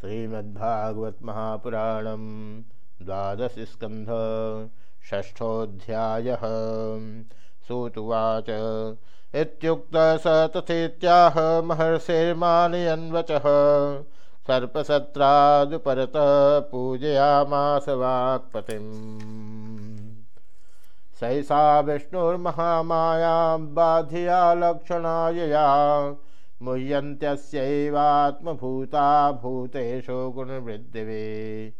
श्रीमद्भागवत महापुराणम द्वादश स्कंध षष्ठोध्याय सूतुवाच, इत्युक्त स तथेत्याह महर्षिर्मानयन्वचः। सर्पसत्रादुपरत पूजयामास वाक्पतिम् सैषा विष्णुर्महामाया बाधिया लक्षणायया। मुह्यन्त्यस्यैवात्मभूता भूतेषु गुणवृद्धिवे।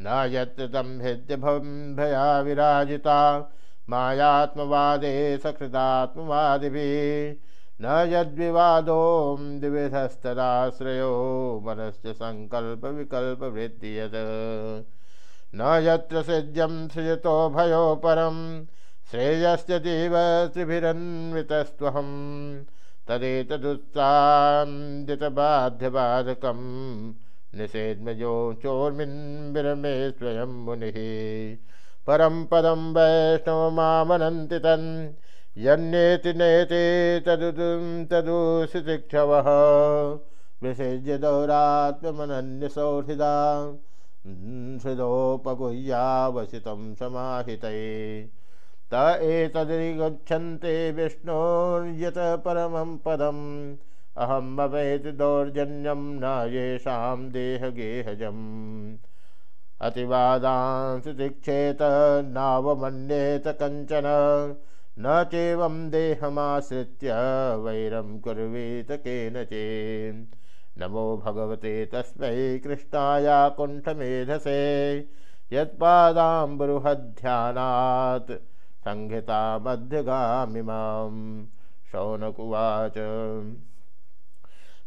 न यत्र तं हृद्यभया विराजिता। मायात्मवादे सकृदात्मवादिभिः। न यद्विवादो द्विविधस्तदाश्रयो मनस्य सङ्कल्पविकल्पवृत्ति यत्। न यत्र सिद्ध्यं सृजतो भयो परं श्रेयश्च देव त्रिभिरन्वितस्त्वहम् तदेतदुत्सादितबाध्यबाधकं निषेद्मजो चोर्मिन् विरमे स्वयं मुनिः। परं पदं वैष्णवमामनन्ति तन्, यन्नेति नेति तदुदुं तदुशिक्षवः विसृज्य दौरात्ममनन्यसौहृदा हृदोपगुह्यावसितं समाहितये। त एतदधिगच्छन्ते विष्णोर्यत परमं पदम्। अहम् अवेति दौर्जन्यं न येषां देहगेहजम्। अतिवादांसुतिक्षेत नावमन्येत कञ्चन। न चेवं देहमाश्रित्य वैरं कुर्वीत केनचित्। नमो भगवते तस्मै कृष्णाया कुण्ठमेधसे। यत्पादाम्बरुहध्यानात्। संहिता मध्यगामिमां शौनकुवाच।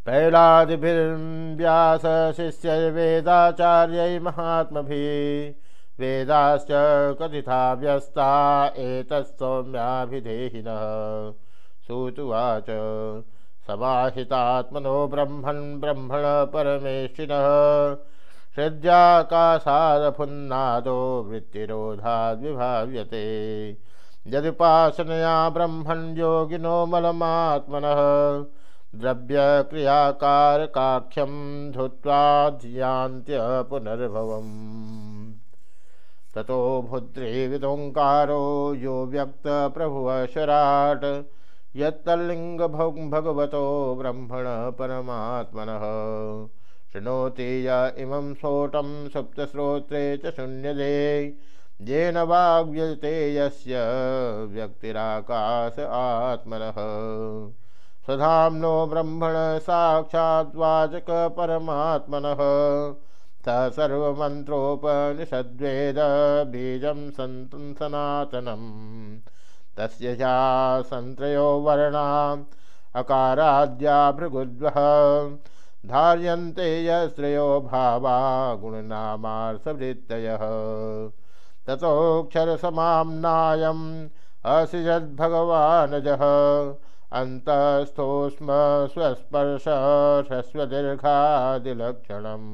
पैलादिभिर्व्यासशिष्यैर्वेदाचार्यै महात्मभिः वेदाश्च कथिता व्यस्ता एतत्सौम्याभिधेहिनः सूतुवाच। समाहितात्मनो ब्रह्मन् ब्रह्मण परमेशिनः हृद्याकाशादफुन्नादो वृत्तिरोधाद्विभाव्यते। यदुपासनया ब्रह्मण योगिनो मलमात्मनः। द्रव्यक्रियाकारकाख्यं धुत्वा ध्यान्त्य पुनर्भवम्। ततो भुद्रे विदोङ्कारो यो व्यक्तप्रभुवशराट् यत्तल्लिङ्ग भगवतो ब्रह्मण परमात्मनः। शृणोति य इमं स्फोटं सुप्तश्रोत्रे च शून्यदे। येन वाग्यते यस्य व्यक्तिराकाश आत्मनः। स्वधाम्नो ब्रह्मण साक्षाद्वाचक परमात्मनः। स सर्वमन्त्रोपनिषद्वेद बीजं सन्तं सनातनम् तस्य या सन्त्रयो वर्णाम् अकाराद्या भृगुद्वः। धार्यन्ते यश्रयो भावा गुणनामार्थवृत्तयः ततोऽक्षरसमाम्नायम् असिजद्भगवानजः अन्तस्थोस्म स्वस्पर्श ह्रस्वदीर्घादिलक्षणम्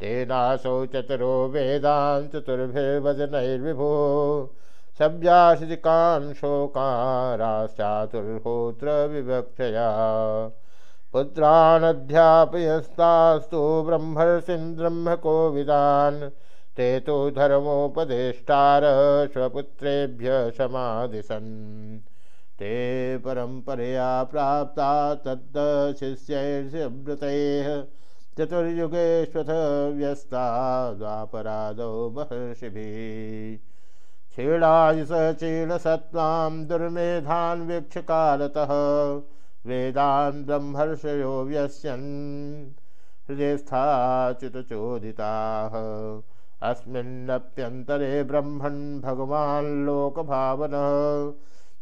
तेनासौ चतुरो वेदान् चतुर्भिर्वदनैर्विभो शव्याशिकान् शोकाराश्चातुर्होत्र विवक्षया पुत्रानध्यापयस्तास्तु ब्रह्मर्षिन् ब्रह्मकोविदान् ते तु धर्मोपदेष्टार स्वपुत्रेभ्य समादिशन् ते परम्परया प्राप्ता तद्शिष्यैर्षव्रतैः चतुर्युगेष्वथ व्यस्ता द्वापरादौ महर्षिभिः। क्षीणायुष क्षीणसत्त्वां दुर्मेधान् वीक्षकालतः वेदान् ब्रह्मर्षयो व्यस्यन् हृदयस्थाच्युतचोदिताः। अस्मिन्नप्यन्तरे ब्रह्मन् भगवान् लोकभावनः।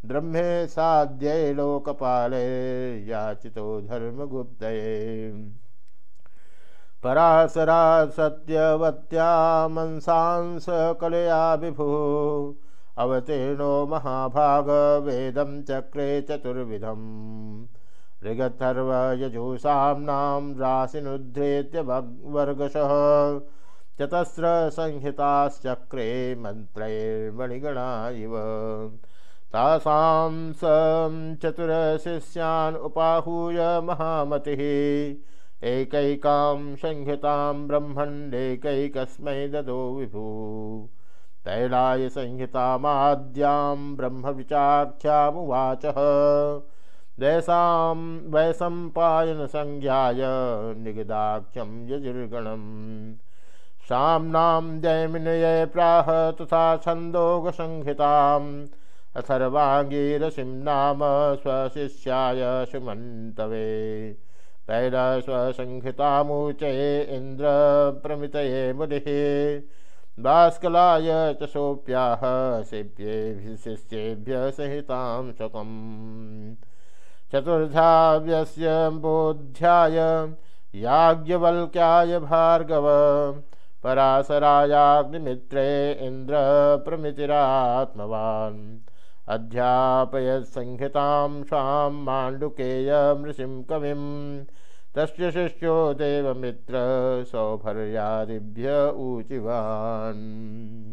ब्रह्मे साध्यै लोकपाले याचितो धर्मगुप्तये। पराशरा सत्यवत्या मंसांस कलया विभुः। अवतीर्णो महाभाग वेदं चक्रे चतुर्विधम्। ऋगथर्वयजूषाम्नां राशिनुद्धृत्य वर्गशः चतस्रसंहिताश्चक्रे मन्त्रैर्मणिगणा इव। तासां स चतुरशिष्यान् उपाहूय महामतिः। एकैकां संहितां ब्रह्मण्डेकैकस्मै ददो विभु। तैलाय संहितामाद्यां ब्रह्मविचाख्यामुवाचः। वैसां वैसम्पायनसंज्ञाय निगदाख्यं यजुर्गणम् साम्नां जयमिनये प्राह तथा छन्दोगसंहिताम्। अथर्वाङ्गीरसिं नाम स्वशिष्याय सुमन्तवे। तैलस्वसंहितामुचे इन्द्रप्रमितये मुनिः। बाष्कलाय च सोऽप्याह शिष्येभ्य सहितां शकम् चतुर्धाव्यस्य बोध्याय याज्ञवल्क्याय भार्गव, पराशरायाग्निमित्रे इन्द्रप्रमितिरात्मवान् अध्यापयत्संहितां स्वां माण्डुकेयमृषिं कविं, तस्य शिष्यो देवमित्र सौभर्यादिभ्य ऊचिवान्।